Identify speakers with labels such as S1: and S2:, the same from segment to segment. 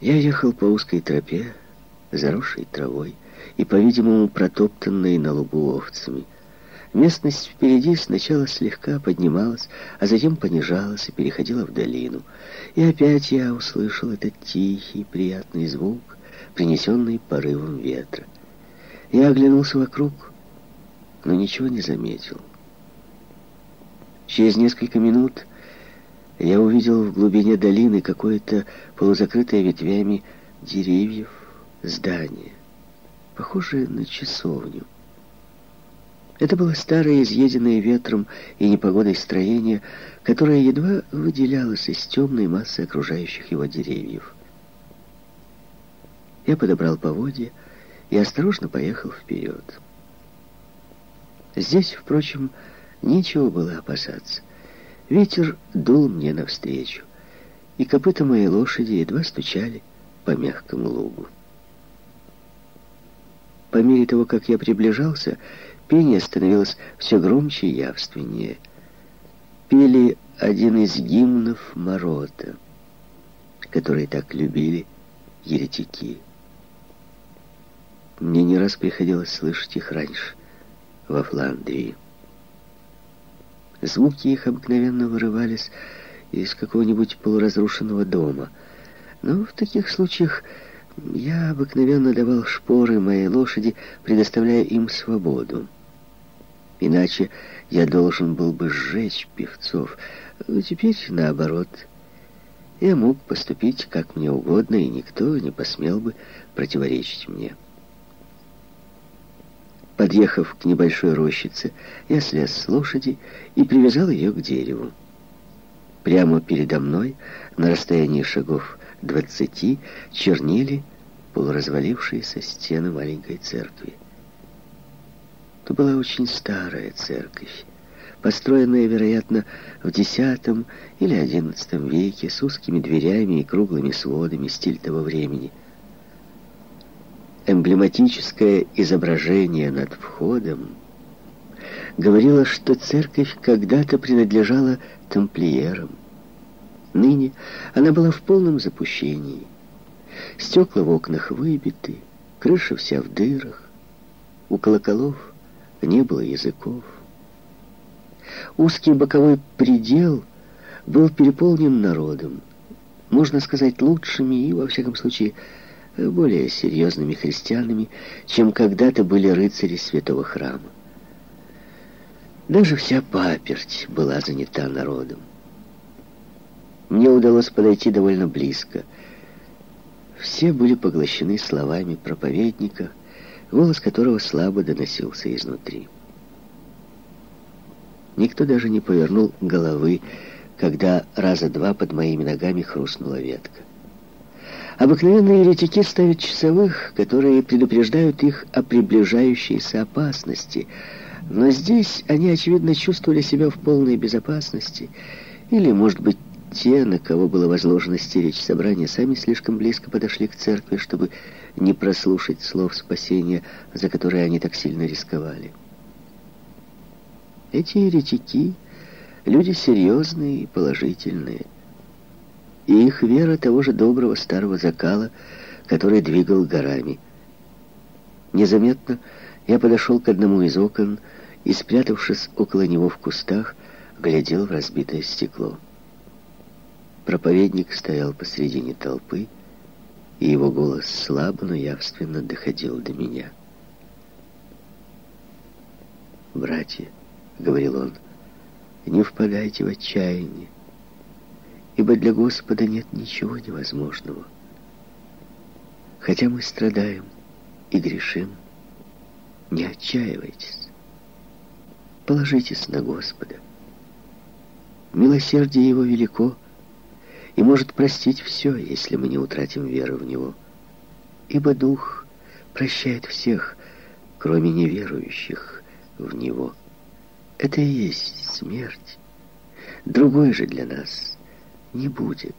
S1: Я ехал по узкой тропе, заросшей травой и, по-видимому, протоптанной на лугу овцами. Местность впереди сначала слегка поднималась, а затем понижалась и переходила в долину. И опять я услышал этот тихий, приятный звук, принесенный порывом ветра. Я оглянулся вокруг, но ничего не заметил. Через несколько минут я увидел в глубине долины какое-то полузакрытое ветвями деревьев здание, похожее на часовню. Это было старое, изъеденное ветром и непогодой строение, которое едва выделялось из темной массы окружающих его деревьев. Я подобрал поводья и осторожно поехал вперед. Здесь, впрочем, нечего было опасаться. Ветер дул мне навстречу, и копыта моей лошади едва стучали по мягкому лугу. По мере того, как я приближался, Пение становилось все громче и явственнее. Пели один из гимнов Морота, который так любили еретики. Мне не раз приходилось слышать их раньше, во Фландрии. Звуки их обыкновенно вырывались из какого-нибудь полуразрушенного дома. Но в таких случаях я обыкновенно давал шпоры моей лошади, предоставляя им свободу. Иначе я должен был бы сжечь певцов. Но теперь наоборот. Я мог поступить как мне угодно, и никто не посмел бы противоречить мне. Подъехав к небольшой рощице, я слез с лошади и привязал ее к дереву. Прямо передо мной, на расстоянии шагов двадцати, чернели полуразвалившиеся стены маленькой церкви. Это была очень старая церковь, построенная, вероятно, в X или XI веке, с узкими дверями и круглыми сводами, стиль того времени. Эмблематическое изображение над входом говорило, что церковь когда-то принадлежала тамплиерам. Ныне она была в полном запущении. Стекла в окнах выбиты, крыша вся в дырах. У колоколов не было языков. Узкий боковой предел был переполнен народом, можно сказать, лучшими и, во всяком случае, более серьезными христианами, чем когда-то были рыцари святого храма. Даже вся паперть была занята народом. Мне удалось подойти довольно близко. Все были поглощены словами проповедника — голос которого слабо доносился изнутри. Никто даже не повернул головы, когда раза два под моими ногами хрустнула ветка. Обыкновенные еретики ставят часовых, которые предупреждают их о приближающейся опасности, но здесь они, очевидно, чувствовали себя в полной безопасности, или, может быть, те, на кого было возложено стеречь собрание, сами слишком близко подошли к церкви, чтобы не прослушать слов спасения, за которые они так сильно рисковали. Эти еретики — люди серьезные и положительные. И их вера того же доброго старого закала, который двигал горами. Незаметно я подошел к одному из окон и, спрятавшись около него в кустах, глядел в разбитое стекло. Проповедник стоял посредине толпы, и его голос слабо, но явственно доходил до меня. «Братья», — говорил он, — «не впадайте в отчаяние, ибо для Господа нет ничего невозможного. Хотя мы страдаем и грешим, не отчаивайтесь, положитесь на Господа. Милосердие Его велико, и может простить все, если мы не утратим веры в Него. Ибо Дух прощает всех, кроме неверующих в Него. Это и есть смерть. Другой же для нас не будет.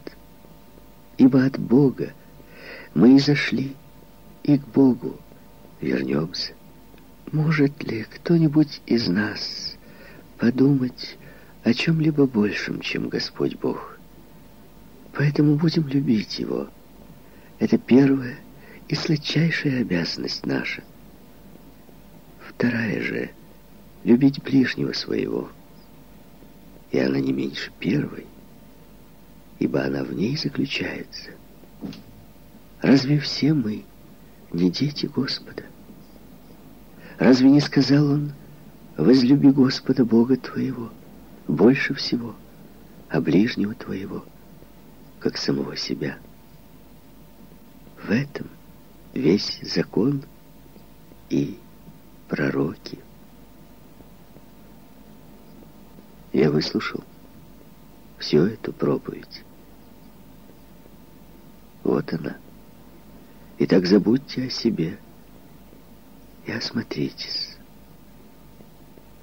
S1: Ибо от Бога мы и зашли, и к Богу вернемся. Может ли кто-нибудь из нас подумать о чем-либо большем, чем Господь Бог? Поэтому будем любить Его Это первая и сладчайшая обязанность наша. Вторая же — любить ближнего своего. И она не меньше первой, ибо она в ней заключается. Разве все мы не дети Господа? Разве не сказал он, возлюби Господа Бога твоего больше всего, а ближнего твоего, как самого себя? В этом весь закон и пророки. Я выслушал всю эту проповедь. Вот она. Итак, забудьте о себе и осмотритесь.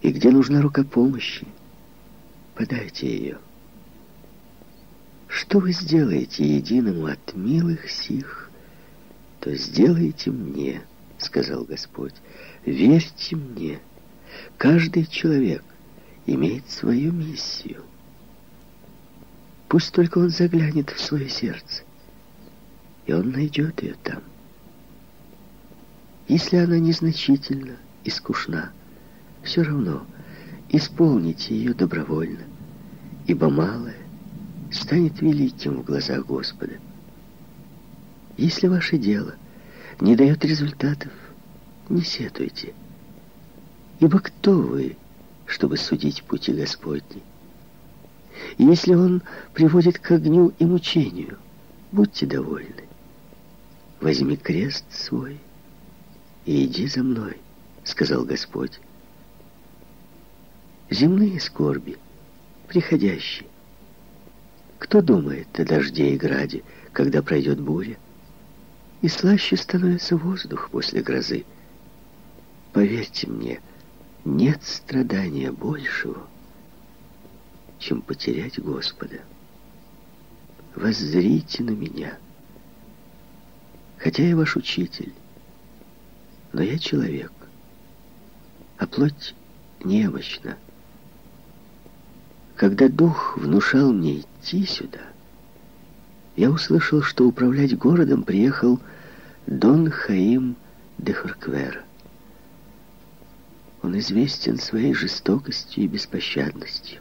S1: И где нужна рука помощи, подайте ее. Что вы сделаете единому от милых сих, то сделайте мне, сказал Господь. Верьте мне, каждый человек имеет свою миссию. Пусть только он заглянет в свое сердце, и он найдет ее там. Если она незначительна и скучна, все равно исполните ее добровольно, ибо малое станет великим в глазах Господа. Если ваше дело не дает результатов, не сетуйте, ибо кто вы, чтобы судить пути Господни. Если Он приводит к огню и мучению, будьте довольны. Возьми крест свой и иди за мной, сказал Господь. Земные скорби, приходящие. Кто думает о дожде и граде, когда пройдет буря? И слаще становится воздух после грозы. Поверьте мне, — нет страдания большего, чем потерять Господа. Воззрите на меня. Хотя я ваш учитель, но я человек, а плоть немощна. Когда дух внушал мне идти сюда, я услышал, что управлять городом приехал Дон Хаим де Хорквера. Он известен своей жестокостью и беспощадностью.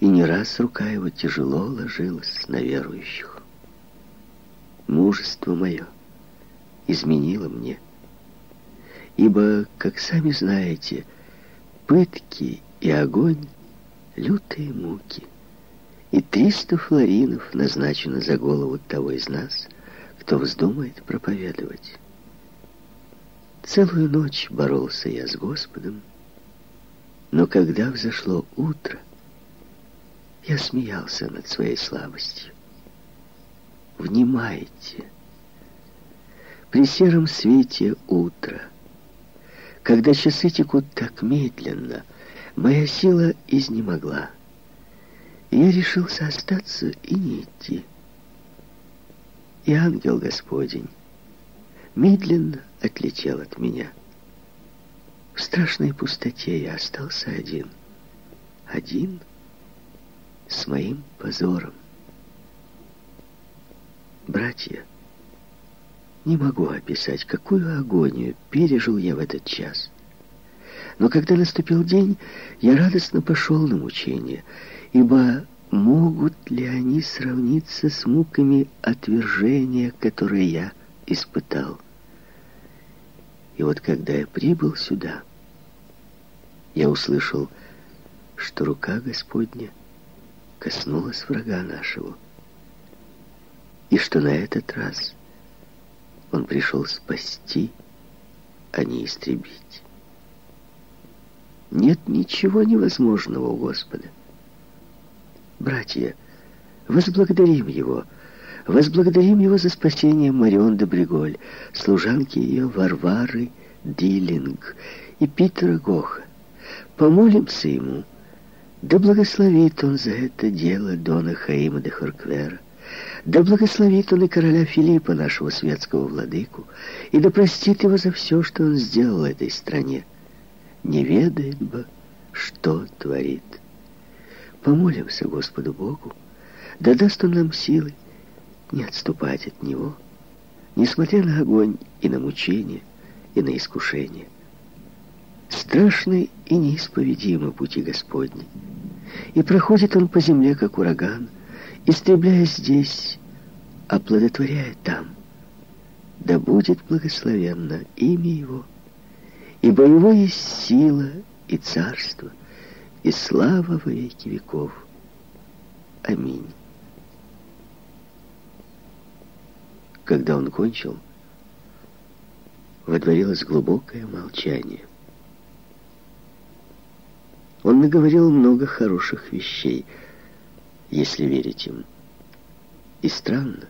S1: И не раз рука его тяжело ложилась на верующих. Мужество мое изменило мне. Ибо, как сами знаете, пытки и огонь — лютые муки. И триста флоринов назначено за голову того из нас, кто вздумает проповедовать. Целую ночь боролся я с Господом, но когда взошло утро, я смеялся над своей слабостью. Внимайте! При сером свете утра, когда часы текут так медленно, моя сила изнемогла. Я решился остаться и не идти. И ангел Господень медленно отлетел от меня. В страшной пустоте я остался один. Один с моим позором. Братья, не могу описать, какую агонию пережил я в этот час. Но когда наступил день, я радостно пошел на мучение, ибо могут ли они сравниться с муками отвержения, которые я испытал? И вот когда я прибыл сюда, я услышал, что рука Господня коснулась врага нашего, и что на этот раз он пришел спасти, а не истребить. Нет ничего невозможного у Господа. Братья, возблагодарим Его, Возблагодарим его за спасение Марион де Бриголь, служанки ее Варвары Диллинг и Питера Гоха. Помолимся ему. Да благословит он за это дело Дона Хаима де Хорквера. Да благословит он и короля Филиппа, нашего светского владыку, и да простит его за все, что он сделал этой стране. Не ведает бы, что творит. Помолимся Господу Богу, да даст он нам силы, не отступать от Него несмотря на огонь и на мучение, и на искушение. Страшны и неисповедимы пути Господни. И проходит он по земле, как ураган, истребляя здесь, оплодотворяя там. Да будет благословенно имя Его, ибо Его есть сила и царство, и слава во веки веков. Аминь. Когда он кончил, водворилось глубокое молчание. Он наговорил много хороших вещей, если верить им. И странно.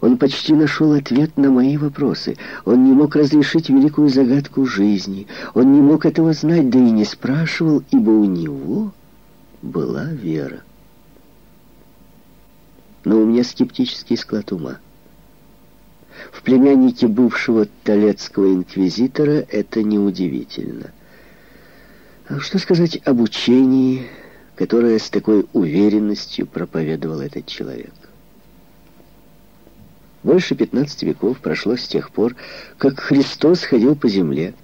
S1: Он почти нашел ответ на мои вопросы. Он не мог разрешить великую загадку жизни. Он не мог этого знать, да и не спрашивал, ибо у него была вера. Но у меня скептический склад ума. В племяннике бывшего талецкого инквизитора это неудивительно. А что сказать об учении, которое с такой уверенностью проповедовал этот человек? Больше 15 веков прошло с тех пор, как Христос ходил по земле,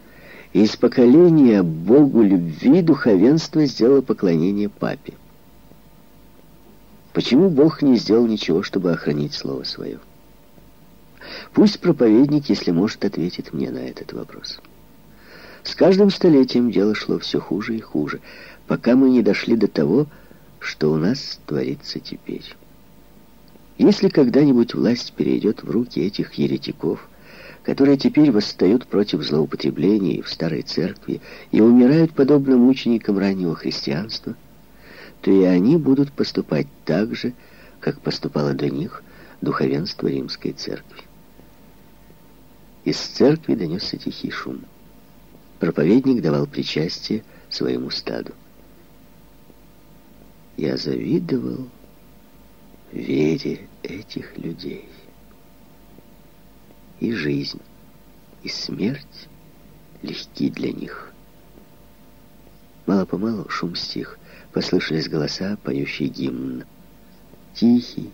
S1: и из поколения Богу любви духовенство сделало поклонение папе. Почему Бог не сделал ничего, чтобы охранить Слово Свое? Пусть проповедник, если может, ответит мне на этот вопрос. С каждым столетием дело шло все хуже и хуже, пока мы не дошли до того, что у нас творится теперь. Если когда-нибудь власть перейдет в руки этих еретиков, которые теперь восстают против злоупотреблений в старой церкви и умирают подобно мученикам раннего христианства, то и они будут поступать так же, как поступало до них духовенство римской церкви. Из церкви донесся тихий шум. Проповедник давал причастие своему стаду. Я завидовал вере этих людей. И жизнь, и смерть легки для них. Мало-помалу шум стих, послышались голоса, поющие гимн. Тихий,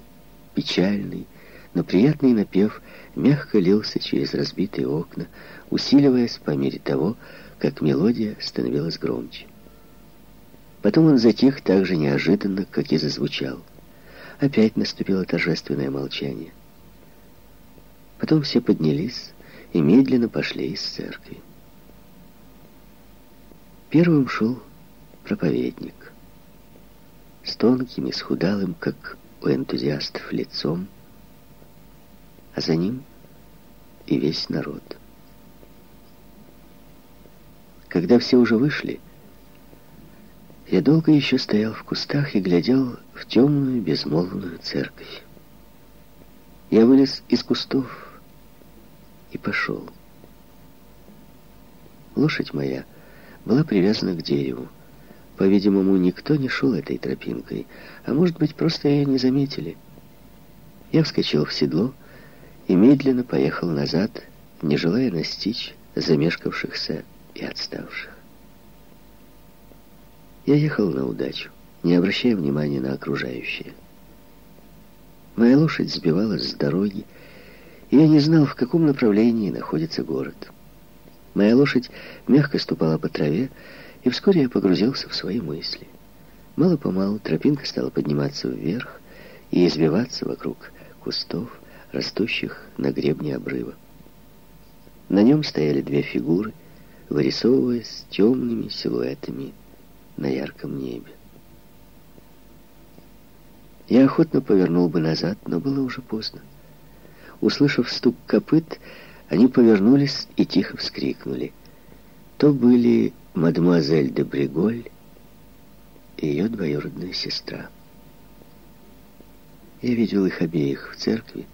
S1: печальный, но приятный напев мягко лился через разбитые окна, усиливаясь по мере того, как мелодия становилась громче. Потом он затих так же неожиданно, как и зазвучал. Опять наступило торжественное молчание. Потом все поднялись и медленно пошли из церкви. Первым шел проповедник. С тонким и схудалым, как у энтузиастов, лицом, а за ним и весь народ. Когда все уже вышли, я долго еще стоял в кустах и глядел в темную безмолвную церковь. Я вылез из кустов и пошел. Лошадь моя была привязана к дереву. По-видимому, никто не шел этой тропинкой, а может быть, просто ее не заметили. Я вскочил в седло и медленно поехал назад, не желая настичь замешкавшихся и отставших. Я ехал на удачу, не обращая внимания на окружающее. Моя лошадь сбивалась с дороги, и я не знал, в каком направлении находится город. Моя лошадь мягко ступала по траве, и вскоре я погрузился в свои мысли. Мало-помалу тропинка стала подниматься вверх и избиваться вокруг кустов, растущих на гребне обрыва. На нем стояли две фигуры, вырисовываясь темными силуэтами на ярком небе. Я охотно повернул бы назад, но было уже поздно. Услышав стук копыт, они повернулись и тихо вскрикнули. То были мадемуазель де Бриголь и ее двоюродная сестра. Я видел их обеих в церкви,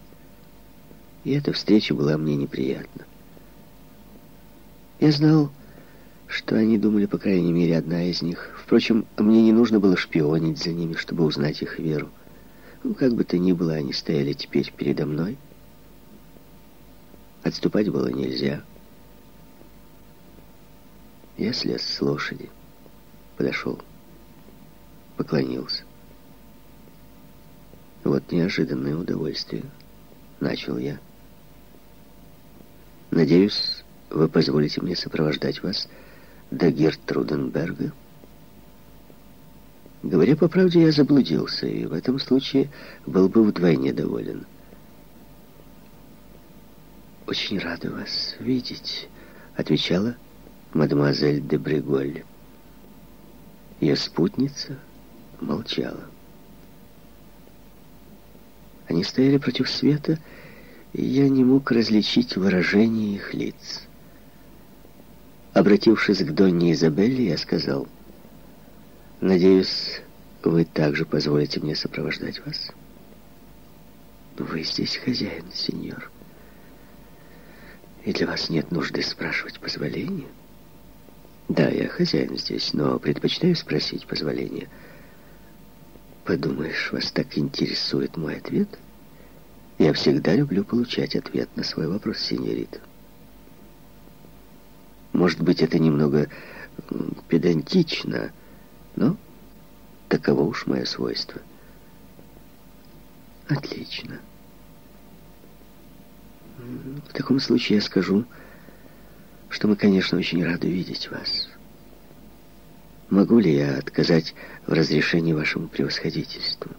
S1: и эта встреча была мне неприятна. Я знал, что они думали, по крайней мере, одна из них. Впрочем, мне не нужно было шпионить за ними, чтобы узнать их веру. Ну, как бы то ни было, они стояли теперь передо мной. Отступать было нельзя. Я слез с лошади, подошел, поклонился. Вот неожиданное удовольствие, начал я. Надеюсь, вы позволите мне сопровождать вас до Гертруденберга. Говоря по правде, я заблудился, и в этом случае был бы вдвойне доволен. «Очень рада вас видеть», — отвечала мадемуазель де Бреголь. Ее спутница молчала. Они стояли против света, и я не мог различить выражение их лиц. Обратившись к Донне Изабелле, я сказал, «Надеюсь, вы также позволите мне сопровождать вас?» «Вы здесь хозяин, сеньор, и для вас нет нужды спрашивать позволения?» «Да, я хозяин здесь, но предпочитаю спросить позволения». Подумаешь, вас так интересует мой ответ? Я всегда люблю получать ответ на свой вопрос, сеньорита. Может быть, это немного педантично, но таково уж мое свойство. Отлично. В таком случае я скажу, что мы, конечно, очень рады видеть вас. Могу ли я отказать в разрешении вашему превосходительству?